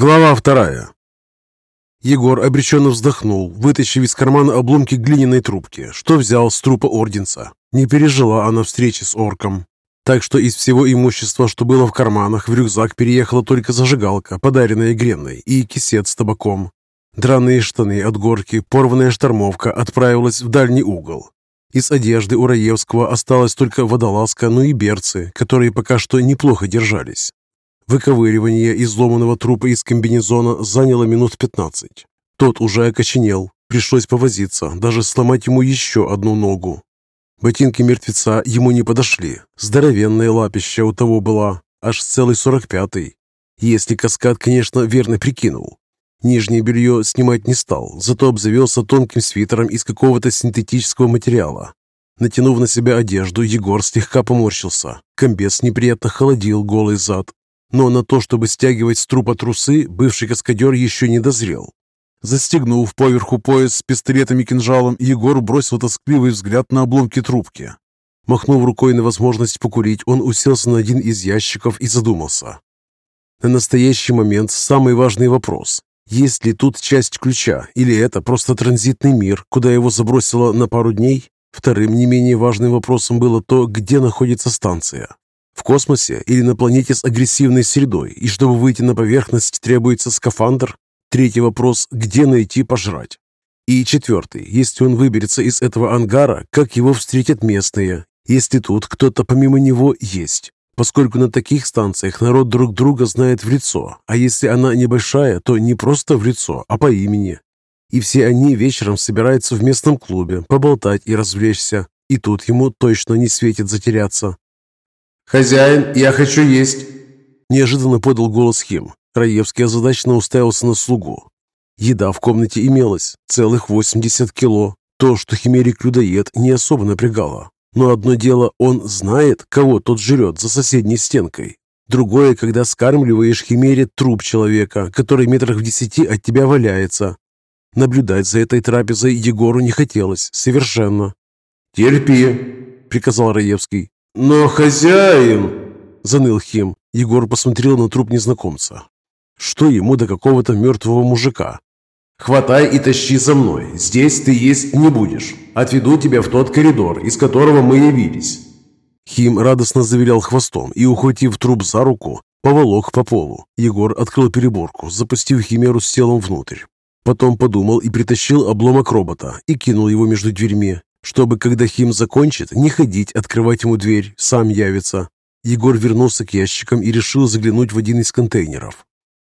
Глава вторая. Егор обреченно вздохнул, вытащив из кармана обломки глиняной трубки, что взял с трупа орденца. Не пережила она встречи с орком. Так что из всего имущества, что было в карманах, в рюкзак переехала только зажигалка, подаренная Гренной, и кисет с табаком. Драные штаны от горки, порванная штормовка отправилась в дальний угол. Из одежды у Раевского осталась только водолазка, ну и берцы, которые пока что неплохо держались. Выковыривание изломанного трупа из комбинезона заняло минут 15. Тот уже окоченел. Пришлось повозиться, даже сломать ему еще одну ногу. Ботинки мертвеца ему не подошли. Здоровенная лапища у того была, аж целый сорок пятый. Если каскад, конечно, верно прикинул. Нижнее белье снимать не стал, зато обзавелся тонким свитером из какого-то синтетического материала. Натянув на себя одежду, Егор слегка поморщился. Комбез неприятно холодил голый зад, но на то, чтобы стягивать с трупа трусы, бывший каскадер еще не дозрел. Застегнув поверху пояс с пистолетом и кинжалом, Егор бросил тоскливый взгляд на обломки трубки. Махнув рукой на возможность покурить, он уселся на один из ящиков и задумался. На настоящий момент самый важный вопрос. Есть ли тут часть ключа, или это просто транзитный мир, куда его забросило на пару дней? Вторым не менее важным вопросом было то, где находится станция. В космосе или на планете с агрессивной средой, и чтобы выйти на поверхность, требуется скафандр? Третий вопрос – где найти пожрать? И четвертый, если он выберется из этого ангара, как его встретят местные, если тут кто-то помимо него есть? Поскольку на таких станциях народ друг друга знает в лицо, а если она небольшая, то не просто в лицо, а по имени. И все они вечером собираются в местном клубе поболтать и развлечься, и тут ему точно не светит затеряться. «Хозяин, я хочу есть!» Неожиданно подал голос Хим. Раевский озадаченно уставился на слугу. Еда в комнате имелась, целых 80 кило. То, что химерик-людоед, не особо напрягало. Но одно дело, он знает, кого тот жрет за соседней стенкой. Другое, когда скармливаешь химере труп человека, который метрах в десяти от тебя валяется. Наблюдать за этой трапезой Егору не хотелось, совершенно. «Терпи», — приказал Раевский. «Но хозяин!» – заныл Хим. Егор посмотрел на труп незнакомца. Что ему до какого-то мертвого мужика? «Хватай и тащи за мной. Здесь ты есть не будешь. Отведу тебя в тот коридор, из которого мы явились». Хим радостно завилял хвостом и, ухватив труп за руку, поволок по полу. Егор открыл переборку, запустив химеру с телом внутрь. Потом подумал и притащил обломок робота и кинул его между дверьми чтобы, когда Хим закончит, не ходить, открывать ему дверь, сам явится. Егор вернулся к ящикам и решил заглянуть в один из контейнеров.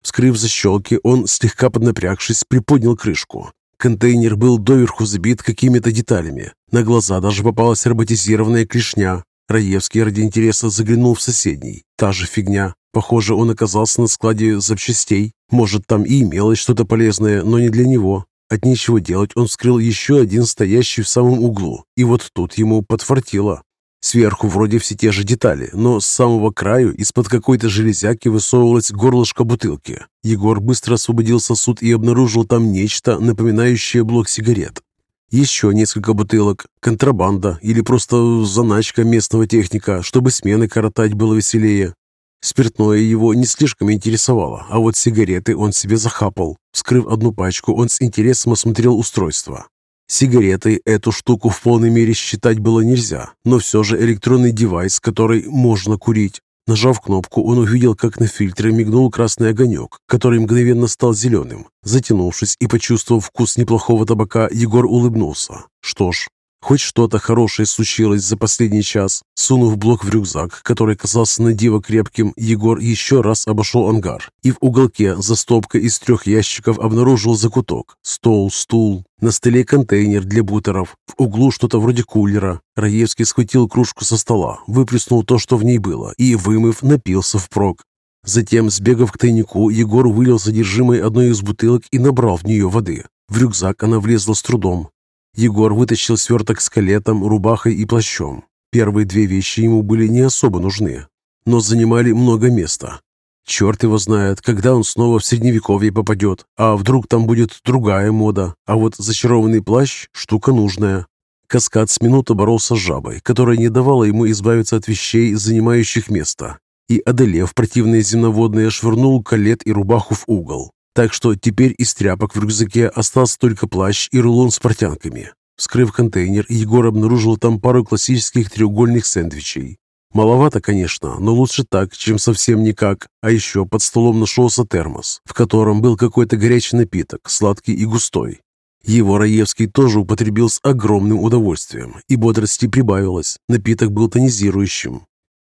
Вскрыв защелки, он, слегка поднапрягшись, приподнял крышку. Контейнер был доверху забит какими-то деталями. На глаза даже попалась роботизированная клешня. Раевский ради интереса заглянул в соседний. Та же фигня. Похоже, он оказался на складе запчастей. Может, там и имелось что-то полезное, но не для него. От нечего делать он вскрыл еще один стоящий в самом углу, и вот тут ему подфартило. Сверху вроде все те же детали, но с самого краю из-под какой-то железяки высовывалось горлышко бутылки. Егор быстро освободил сосуд и обнаружил там нечто, напоминающее блок сигарет. Еще несколько бутылок, контрабанда или просто заначка местного техника, чтобы смены коротать было веселее. Спиртное его не слишком интересовало, а вот сигареты он себе захапал. Вскрыв одну пачку, он с интересом осмотрел устройство. Сигаретой эту штуку в полной мере считать было нельзя, но все же электронный девайс, который можно курить. Нажав кнопку, он увидел, как на фильтре мигнул красный огонек, который мгновенно стал зеленым. Затянувшись и почувствовав вкус неплохого табака, Егор улыбнулся. Что ж, Хоть что-то хорошее случилось за последний час. Сунув блок в рюкзак, который казался на диво крепким, Егор еще раз обошел ангар и в уголке за стопкой из трех ящиков обнаружил закуток. Стол, стул, на столе контейнер для бутеров, в углу что-то вроде кулера. Раевский схватил кружку со стола, выплеснул то, что в ней было, и, вымыв, напился впрок. Затем, сбегав к тайнику, Егор вылил содержимое одной из бутылок и набрал в нее воды. В рюкзак она влезла с трудом, Егор вытащил сверток с калетом, рубахой и плащом. Первые две вещи ему были не особо нужны, но занимали много места. Черт его знает, когда он снова в средневековье попадет, а вдруг там будет другая мода, а вот зачарованный плащ – штука нужная. Каскад с минуты боролся с жабой, которая не давала ему избавиться от вещей, занимающих место. и, одолев противные земноводные, швырнул калет и рубаху в угол. Так что теперь из тряпок в рюкзаке остался только плащ и рулон с портянками. Вскрыв контейнер, Егор обнаружил там пару классических треугольных сэндвичей. Маловато, конечно, но лучше так, чем совсем никак. А еще под столом нашелся термос, в котором был какой-то горячий напиток, сладкий и густой. Его Раевский тоже употребил с огромным удовольствием, и бодрости прибавилось. Напиток был тонизирующим.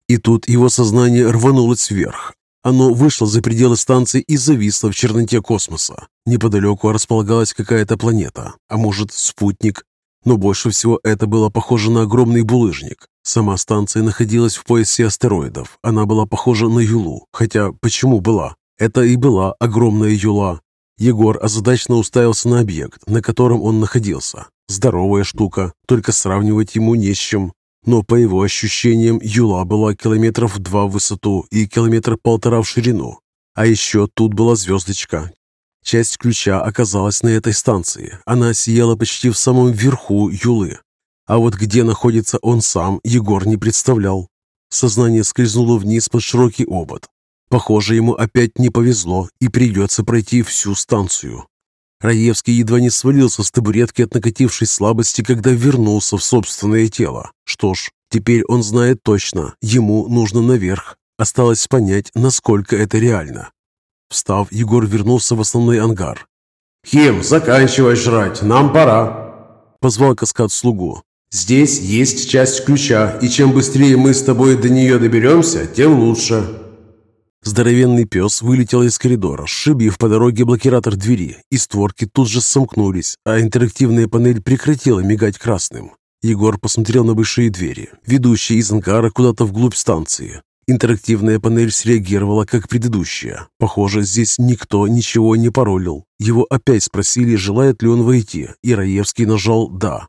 И тут его сознание рванулось вверх, оно вышло за пределы станции и зависло в черноте космоса. Неподалеку располагалась какая-то планета, а может спутник. Но больше всего это было похоже на огромный булыжник. Сама станция находилась в поясе астероидов. Она была похожа на Юлу. Хотя почему была? Это и была огромная Юла. Егор озадачно уставился на объект, на котором он находился. Здоровая штука, только сравнивать ему не с чем но по его ощущениям Юла была километров два в высоту и километр полтора в ширину. А еще тут была звездочка. Часть ключа оказалась на этой станции. Она сияла почти в самом верху Юлы. А вот где находится он сам, Егор не представлял. Сознание скользнуло вниз под широкий обод. Похоже, ему опять не повезло и придется пройти всю станцию. Раевский едва не свалился с табуретки от накатившей слабости, когда вернулся в собственное тело. Что ж, теперь он знает точно, ему нужно наверх. Осталось понять, насколько это реально. Встав, Егор вернулся в основной ангар. «Хим, заканчивай жрать, нам пора!» Позвал каскад слугу. «Здесь есть часть ключа, и чем быстрее мы с тобой до нее доберемся, тем лучше!» Здоровенный пес вылетел из коридора, сшибив по дороге блокиратор двери, и створки тут же сомкнулись, а интерактивная панель прекратила мигать красным. Егор посмотрел на большие двери, ведущие из ангара куда-то вглубь станции. Интерактивная панель среагировала, как предыдущая. Похоже, здесь никто ничего не паролил. Его опять спросили, желает ли он войти, и Раевский нажал «да».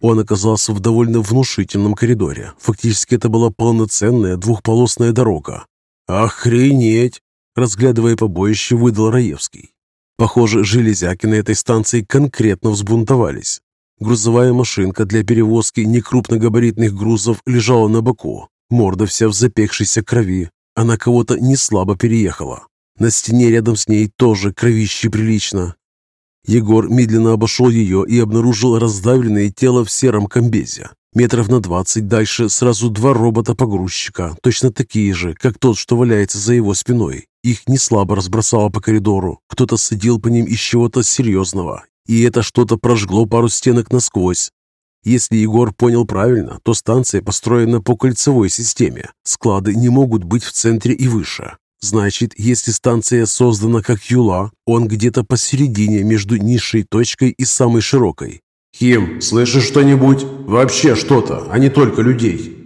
Он оказался в довольно внушительном коридоре. Фактически это была полноценная двухполосная дорога, «Охренеть!» – разглядывая побоище, выдал Раевский. Похоже, железяки на этой станции конкретно взбунтовались. Грузовая машинка для перевозки некрупногабаритных грузов лежала на боку, морда вся в запекшейся крови. Она кого-то не слабо переехала. На стене рядом с ней тоже кровище прилично. Егор медленно обошел ее и обнаружил раздавленное тело в сером комбезе. Метров на двадцать дальше сразу два робота-погрузчика, точно такие же, как тот, что валяется за его спиной. Их не слабо разбросало по коридору, кто-то садил по ним из чего-то серьезного, и это что-то прожгло пару стенок насквозь. Если Егор понял правильно, то станция построена по кольцевой системе. Склады не могут быть в центре и выше. Значит, если станция создана как Юла, он где-то посередине между низшей точкой и самой широкой. «Хим, слышишь что-нибудь? Вообще что-то, а не только людей».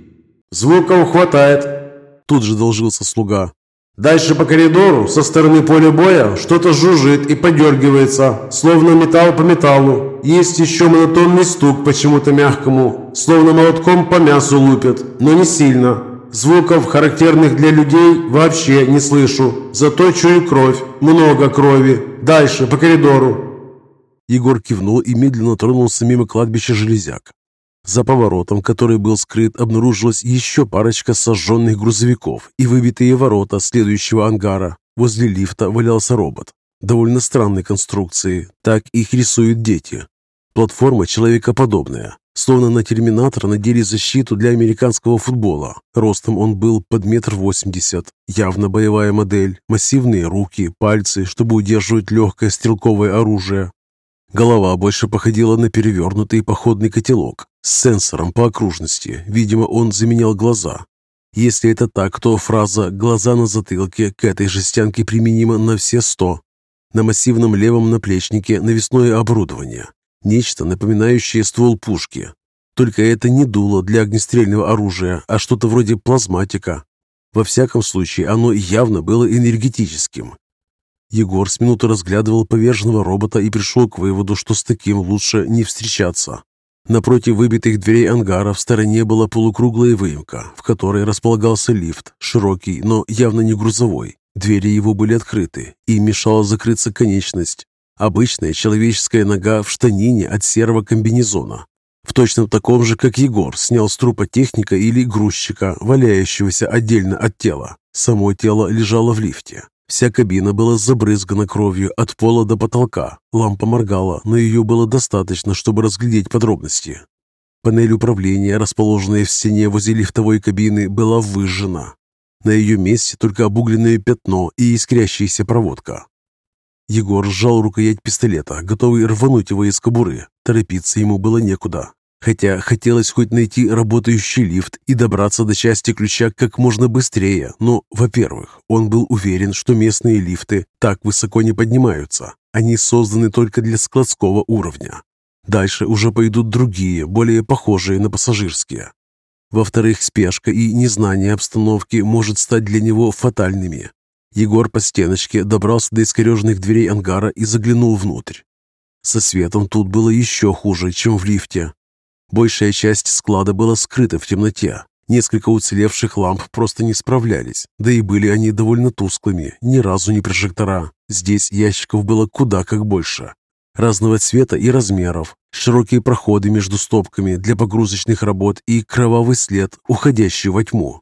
«Звуков хватает», – тут же должился слуга. «Дальше по коридору, со стороны поля боя, что-то жужжит и подергивается, словно металл по металлу. Есть еще монотонный стук почему-то мягкому, словно молотком по мясу лупят, но не сильно. Звуков, характерных для людей, вообще не слышу. Зато чую кровь, много крови. Дальше, по коридору. Егор кивнул и медленно тронулся мимо кладбища железяк. За поворотом, который был скрыт, обнаружилась еще парочка сожженных грузовиков и выбитые ворота следующего ангара. Возле лифта валялся робот. Довольно странной конструкции. Так их рисуют дети. Платформа человекоподобная. Словно на терминатор надели защиту для американского футбола. Ростом он был под метр восемьдесят. Явно боевая модель. Массивные руки, пальцы, чтобы удерживать легкое стрелковое оружие. Голова больше походила на перевернутый походный котелок с сенсором по окружности. Видимо, он заменял глаза. Если это так, то фраза «глаза на затылке» к этой жестянке применима на все сто. На массивном левом наплечнике навесное оборудование. Нечто, напоминающее ствол пушки. Только это не дуло для огнестрельного оружия, а что-то вроде плазматика. Во всяком случае, оно явно было энергетическим, Егор с минуту разглядывал поверженного робота и пришел к выводу, что с таким лучше не встречаться. Напротив выбитых дверей ангара в стороне была полукруглая выемка, в которой располагался лифт, широкий, но явно не грузовой. Двери его были открыты, и мешала закрыться конечность. Обычная человеческая нога в штанине от серого комбинезона. В точно таком же, как Егор, снял с трупа техника или грузчика, валяющегося отдельно от тела. Само тело лежало в лифте. Вся кабина была забрызгана кровью от пола до потолка. Лампа моргала, но ее было достаточно, чтобы разглядеть подробности. Панель управления, расположенная в стене возле лифтовой кабины, была выжжена. На ее месте только обугленное пятно и искрящаяся проводка. Егор сжал рукоять пистолета, готовый рвануть его из кобуры. Торопиться ему было некуда. Хотя хотелось хоть найти работающий лифт и добраться до части ключа как можно быстрее. Но, во-первых, он был уверен, что местные лифты так высоко не поднимаются. Они созданы только для складского уровня. Дальше уже пойдут другие, более похожие на пассажирские. Во-вторых, спешка и незнание обстановки может стать для него фатальными. Егор по стеночке добрался до искореженных дверей ангара и заглянул внутрь. Со светом тут было еще хуже, чем в лифте. Большая часть склада была скрыта в темноте. Несколько уцелевших ламп просто не справлялись, да и были они довольно тусклыми, ни разу не прожектора. Здесь ящиков было куда как больше разного цвета и размеров, широкие проходы между стопками для погрузочных работ и кровавый след, уходящий во тьму.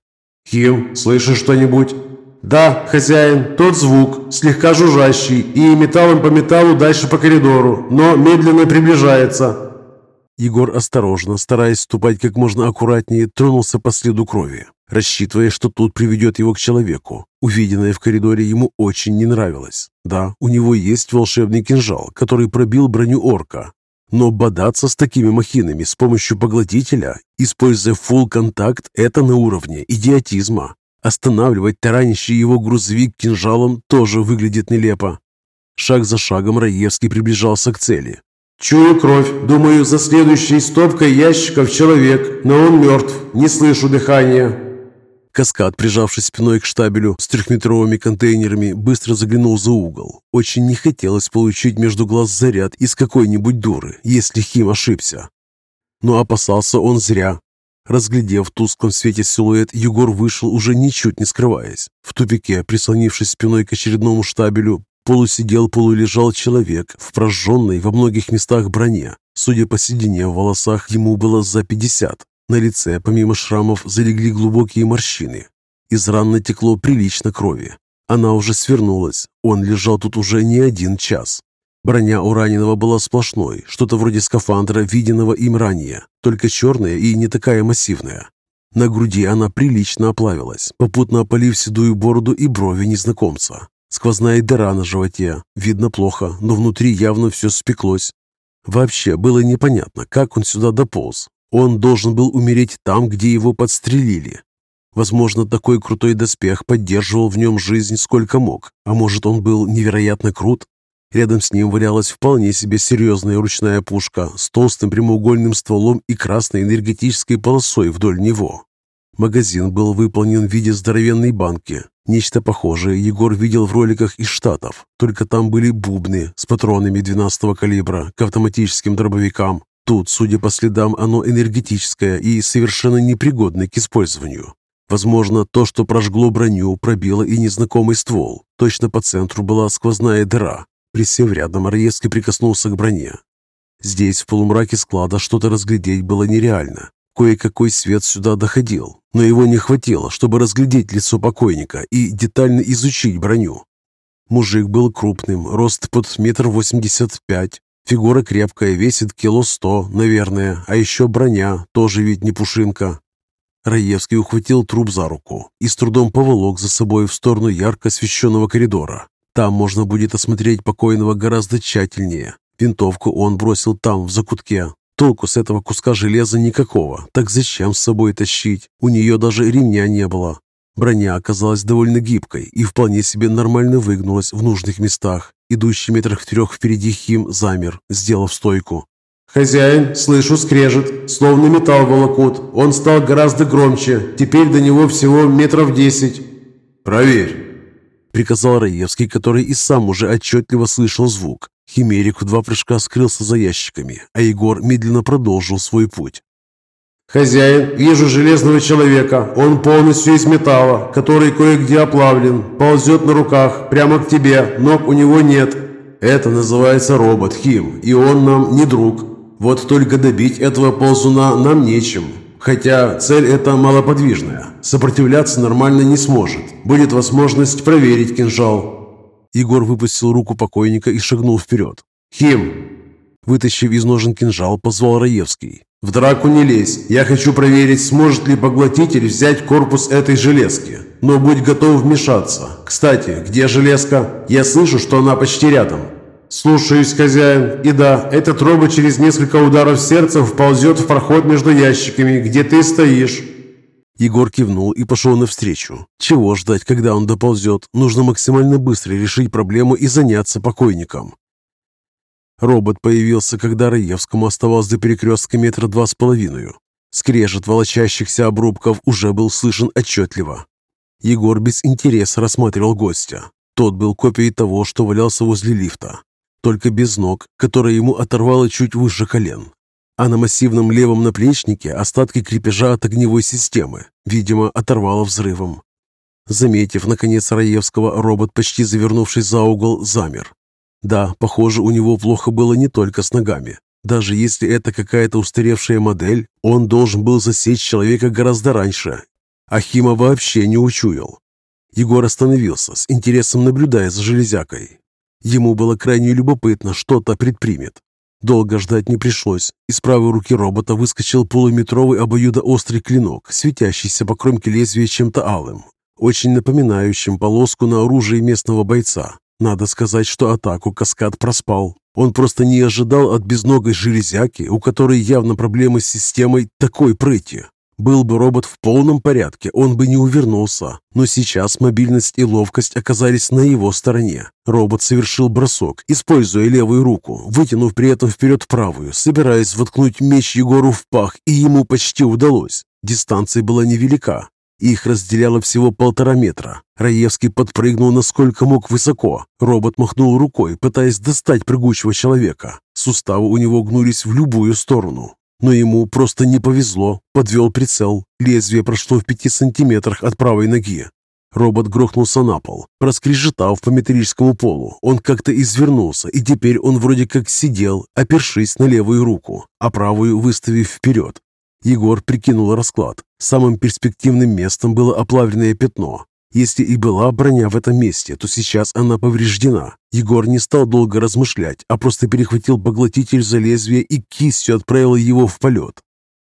«Хим, слышишь что-нибудь?» «Да, хозяин, тот звук, слегка жужжащий, и металлом по металлу дальше по коридору, но медленно приближается». Егор осторожно, стараясь ступать как можно аккуратнее, тронулся по следу крови, рассчитывая, что тут приведет его к человеку. Увиденное в коридоре ему очень не нравилось. Да, у него есть волшебный кинжал, который пробил броню орка. Но бодаться с такими махинами с помощью поглотителя, используя фулл контакт это на уровне идиотизма. Останавливать таранящий его грузовик кинжалом тоже выглядит нелепо. Шаг за шагом Раевский приближался к цели. «Чую кровь. Думаю, за следующей стопкой ящиков человек, но он мертв. Не слышу дыхания». Каскад, прижавшись спиной к штабелю с трехметровыми контейнерами, быстро заглянул за угол. Очень не хотелось получить между глаз заряд из какой-нибудь дуры, если Хим ошибся. Но опасался он зря. Разглядев в тусклом свете силуэт, Егор вышел уже ничуть не скрываясь. В тупике, прислонившись спиной к очередному штабелю, полусидел, полулежал человек в прожженной во многих местах броне. Судя по седине в волосах, ему было за пятьдесят. На лице, помимо шрамов, залегли глубокие морщины. Из ран натекло прилично крови. Она уже свернулась. Он лежал тут уже не один час. Броня у раненого была сплошной, что-то вроде скафандра, виденного им ранее, только черная и не такая массивная. На груди она прилично оплавилась, попутно опалив седую бороду и брови незнакомца. Сквозная дыра на животе. Видно плохо, но внутри явно все спеклось. Вообще было непонятно, как он сюда дополз. Он должен был умереть там, где его подстрелили. Возможно, такой крутой доспех поддерживал в нем жизнь сколько мог, а может, он был невероятно крут? Рядом с ним валялась вполне себе серьезная ручная пушка с толстым прямоугольным стволом и красной энергетической полосой вдоль него. Магазин был выполнен в виде здоровенной банки. Нечто похожее Егор видел в роликах из Штатов, только там были бубны с патронами 12-го калибра к автоматическим дробовикам. Тут, судя по следам, оно энергетическое и совершенно непригодное к использованию. Возможно, то, что прожгло броню, пробило и незнакомый ствол. Точно по центру была сквозная дыра. Присев рядом, Раевский прикоснулся к броне. Здесь, в полумраке склада, что-то разглядеть было нереально. Кое-какой свет сюда доходил, но его не хватило, чтобы разглядеть лицо покойника и детально изучить броню. Мужик был крупным, рост под метр восемьдесят пять, фигура крепкая, весит кило сто, наверное, а еще броня, тоже ведь не пушинка. Раевский ухватил труп за руку и с трудом поволок за собой в сторону ярко освещенного коридора. Там можно будет осмотреть покойного гораздо тщательнее. Винтовку он бросил там, в закутке, Толку с этого куска железа никакого. Так зачем с собой тащить? У нее даже ремня не было. Броня оказалась довольно гибкой и вполне себе нормально выгнулась в нужных местах. Идущий метрах трех впереди Хим замер, сделав стойку. «Хозяин, слышу скрежет, словно металл волокут. Он стал гораздо громче. Теперь до него всего метров десять». «Проверь», — приказал Раевский, который и сам уже отчетливо слышал звук. Химерик в два прыжка скрылся за ящиками, а Егор медленно продолжил свой путь. «Хозяин, вижу железного человека. Он полностью из металла, который кое-где оплавлен. Ползет на руках, прямо к тебе. Ног у него нет. Это называется робот, Хим, и он нам не друг. Вот только добить этого ползуна нам нечем. Хотя цель эта малоподвижная. Сопротивляться нормально не сможет. Будет возможность проверить кинжал. Егор выпустил руку покойника и шагнул вперед. «Хим!» Вытащив из ножен кинжал, позвал Раевский. «В драку не лезь. Я хочу проверить, сможет ли поглотитель взять корпус этой железки. Но будь готов вмешаться. Кстати, где железка? Я слышу, что она почти рядом». «Слушаюсь, хозяин. И да, этот робот через несколько ударов сердца вползет в проход между ящиками, где ты стоишь». Егор кивнул и пошел навстречу. Чего ждать, когда он доползет? Нужно максимально быстро решить проблему и заняться покойником. Робот появился, когда Раевскому оставалось до перекрестка метра два с половиной. Скрежет волочащихся обрубков уже был слышен отчетливо. Егор без интереса рассматривал гостя. Тот был копией того, что валялся возле лифта, только без ног, которые ему оторвало чуть выше колен. А на массивном левом наплечнике остатки крепежа от огневой системы, видимо, оторвало взрывом. Заметив, наконец, Раевского, робот, почти завернувшись за угол, замер. Да, похоже, у него плохо было не только с ногами. Даже если это какая-то устаревшая модель, он должен был засечь человека гораздо раньше. Ахима вообще не учуял. Егор остановился, с интересом наблюдая за железякой. Ему было крайне любопытно, что-то предпримет. Долго ждать не пришлось. Из правой руки робота выскочил полуметровый обоюдоострый клинок, светящийся по кромке лезвия чем-то алым, очень напоминающим полоску на оружии местного бойца. Надо сказать, что атаку каскад проспал. Он просто не ожидал от безногой железяки, у которой явно проблемы с системой, такой прыти. Был бы робот в полном порядке, он бы не увернулся. Но сейчас мобильность и ловкость оказались на его стороне. Робот совершил бросок, используя левую руку, вытянув при этом вперед правую, собираясь воткнуть меч Егору в пах, и ему почти удалось. Дистанция была невелика, их разделяло всего полтора метра. Раевский подпрыгнул насколько мог высоко. Робот махнул рукой, пытаясь достать прыгучего человека. Суставы у него гнулись в любую сторону. Но ему просто не повезло. Подвел прицел. Лезвие прошло в пяти сантиметрах от правой ноги. Робот грохнулся на пол, проскрежетав по металлическому полу. Он как-то извернулся, и теперь он вроде как сидел, опершись на левую руку, а правую выставив вперед. Егор прикинул расклад. Самым перспективным местом было оплавленное пятно. Если и была броня в этом месте, то сейчас она повреждена. Егор не стал долго размышлять, а просто перехватил поглотитель за лезвие и кистью отправил его в полет.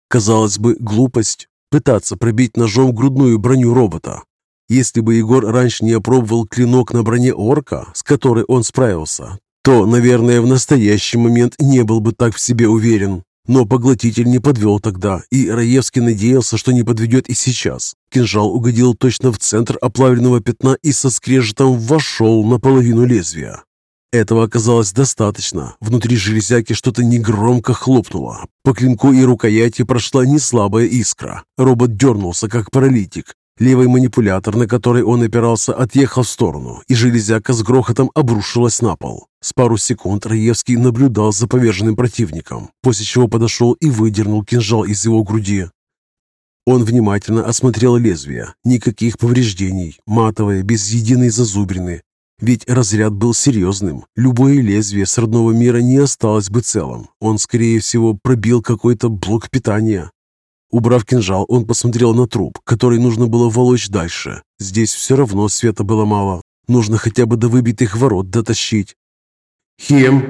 Казалось бы, глупость пытаться пробить ножом грудную броню робота. Если бы Егор раньше не опробовал клинок на броне орка, с которой он справился, то, наверное, в настоящий момент не был бы так в себе уверен. Но поглотитель не подвел тогда, и Раевский надеялся, что не подведет и сейчас. Кинжал угодил точно в центр оплавленного пятна и со скрежетом вошел на половину лезвия. Этого оказалось достаточно. Внутри железяки что-то негромко хлопнуло. По клинку и рукояти прошла неслабая искра. Робот дернулся, как паралитик, Левый манипулятор, на который он опирался, отъехал в сторону, и железяка с грохотом обрушилась на пол. С пару секунд Раевский наблюдал за поверженным противником, после чего подошел и выдернул кинжал из его груди. Он внимательно осмотрел лезвие. Никаких повреждений, матовое, без единой зазубрины. Ведь разряд был серьезным. Любое лезвие с родного мира не осталось бы целым. Он, скорее всего, пробил какой-то блок питания. Убрав кинжал, он посмотрел на труп, который нужно было волочь дальше. Здесь все равно света было мало. Нужно хотя бы до выбитых ворот дотащить. «Хим!»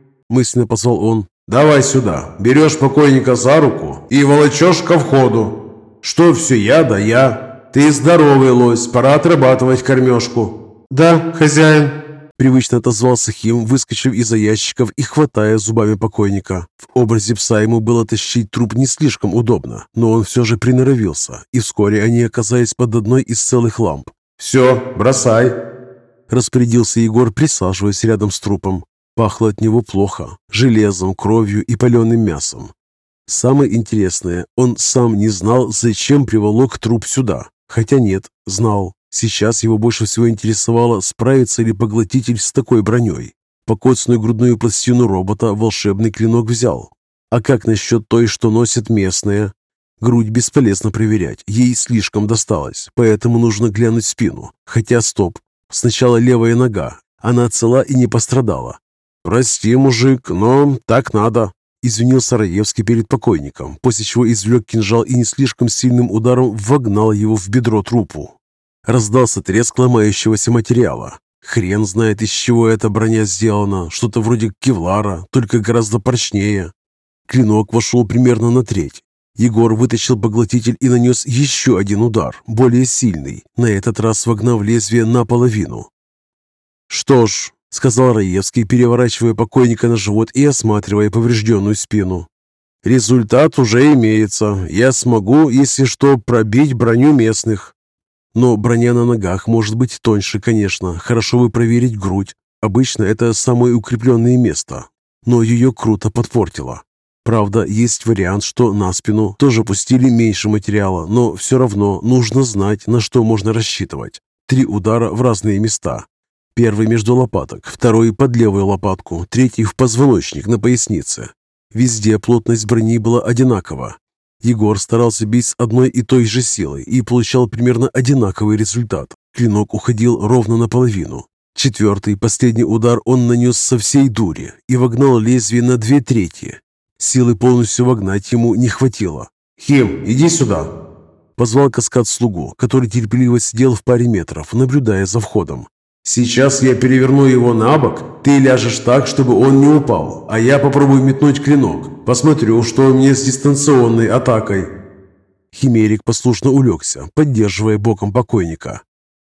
– мысленно позвал он. «Давай сюда. Берешь покойника за руку и волочешь ко входу. Что все я да я. Ты здоровый лось, пора отрабатывать кормежку». «Да, хозяин», Привычно отозвался Хим, выскочив из-за ящиков и хватая зубами покойника. В образе пса ему было тащить труп не слишком удобно, но он все же приноровился, и вскоре они оказались под одной из целых ламп. «Все, бросай!» Распорядился Егор, присаживаясь рядом с трупом. Пахло от него плохо, железом, кровью и паленым мясом. Самое интересное, он сам не знал, зачем приволок труп сюда. Хотя нет, знал. Сейчас его больше всего интересовало, справится ли поглотитель с такой броней. Покоцанную грудную пластину робота волшебный клинок взял. А как насчет той, что носит местная? Грудь бесполезно проверять, ей слишком досталось, поэтому нужно глянуть спину. Хотя стоп, сначала левая нога, она цела и не пострадала. «Прости, мужик, но так надо». Извинился Раевский перед покойником, после чего извлек кинжал и не слишком сильным ударом вогнал его в бедро трупу. Раздался треск ломающегося материала. Хрен знает, из чего эта броня сделана. Что-то вроде кевлара, только гораздо прочнее. Клинок вошел примерно на треть. Егор вытащил поглотитель и нанес еще один удар, более сильный, на этот раз вогнав лезвие наполовину. «Что ж», — сказал Раевский, переворачивая покойника на живот и осматривая поврежденную спину. «Результат уже имеется. Я смогу, если что, пробить броню местных. Но броня на ногах может быть тоньше, конечно. Хорошо бы проверить грудь. Обычно это самое укрепленное место. Но ее круто подпортило. Правда, есть вариант, что на спину тоже пустили меньше материала, но все равно нужно знать, на что можно рассчитывать. Три удара в разные места. Первый между лопаток, второй под левую лопатку, третий в позвоночник на пояснице. Везде плотность брони была одинакова. Егор старался бить с одной и той же силой и получал примерно одинаковый результат. Клинок уходил ровно наполовину. Четвертый, последний удар он нанес со всей дури и вогнал лезвие на две трети. Силы полностью вогнать ему не хватило. «Хим, иди сюда!» Позвал каскад слугу, который терпеливо сидел в паре метров, наблюдая за входом. «Сейчас я переверну его на бок, ты ляжешь так, чтобы он не упал, а я попробую метнуть клинок. Посмотрю, что у меня с дистанционной атакой». Химерик послушно улегся, поддерживая боком покойника.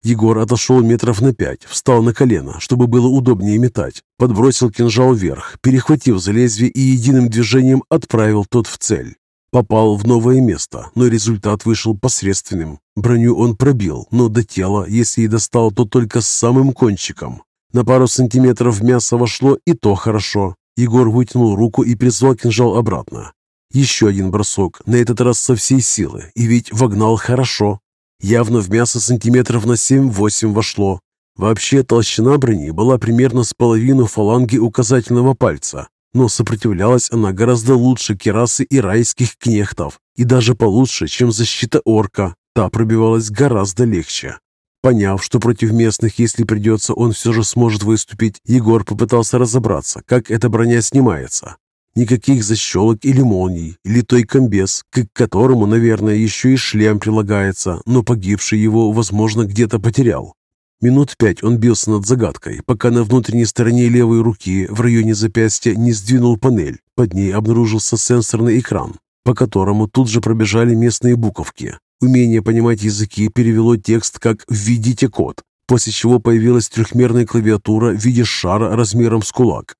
Егор отошел метров на пять, встал на колено, чтобы было удобнее метать, подбросил кинжал вверх, перехватив за лезвие и единым движением отправил тот в цель. Попал в новое место, но результат вышел посредственным. Броню он пробил, но до тела, если и достал, то только с самым кончиком. На пару сантиметров мясо вошло, и то хорошо. Егор вытянул руку и призвал кинжал обратно. Еще один бросок, на этот раз со всей силы, и ведь вогнал хорошо. Явно в мясо сантиметров на 7-8 вошло. Вообще толщина брони была примерно с половину фаланги указательного пальца, но сопротивлялась она гораздо лучше керасы и райских кнехтов, и даже получше, чем защита орка. Та пробивалась гораздо легче. Поняв, что против местных, если придется, он все же сможет выступить, Егор попытался разобраться, как эта броня снимается. Никаких защелок или молний, или той комбез, к которому, наверное, еще и шлем прилагается, но погибший его, возможно, где-то потерял. Минут пять он бился над загадкой, пока на внутренней стороне левой руки в районе запястья не сдвинул панель. Под ней обнаружился сенсорный экран, по которому тут же пробежали местные буковки. Умение понимать языки перевело текст как «введите код», после чего появилась трехмерная клавиатура в виде шара размером с кулак.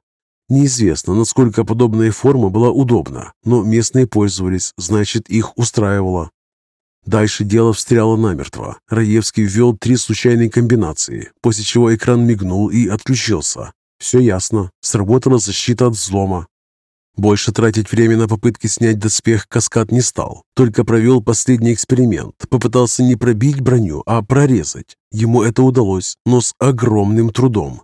Неизвестно, насколько подобная форма была удобна, но местные пользовались, значит, их устраивало. Дальше дело встряло намертво. Раевский ввел три случайные комбинации, после чего экран мигнул и отключился. Все ясно. Сработала защита от взлома. Больше тратить время на попытки снять доспех каскад не стал, только провел последний эксперимент. Попытался не пробить броню, а прорезать. Ему это удалось, но с огромным трудом.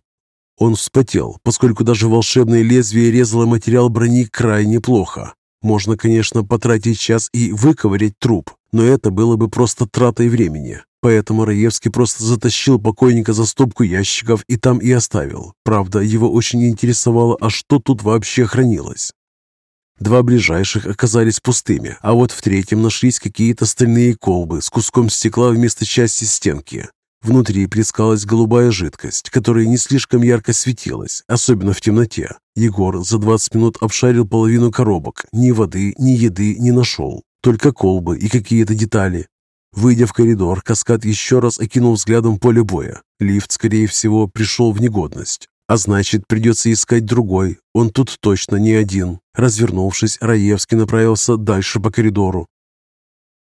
Он вспотел, поскольку даже волшебное лезвие резало материал брони крайне плохо. Можно, конечно, потратить час и выковырять труп, но это было бы просто тратой времени. Поэтому Раевский просто затащил покойника за стопку ящиков и там и оставил. Правда, его очень интересовало, а что тут вообще хранилось. Два ближайших оказались пустыми, а вот в третьем нашлись какие-то стальные колбы с куском стекла вместо части стенки. Внутри плескалась голубая жидкость, которая не слишком ярко светилась, особенно в темноте. Егор за 20 минут обшарил половину коробок. Ни воды, ни еды не нашел. Только колбы и какие-то детали. Выйдя в коридор, каскад еще раз окинул взглядом поле боя. Лифт, скорее всего, пришел в негодность. А значит, придется искать другой. Он тут точно не один. Развернувшись, Раевский направился дальше по коридору.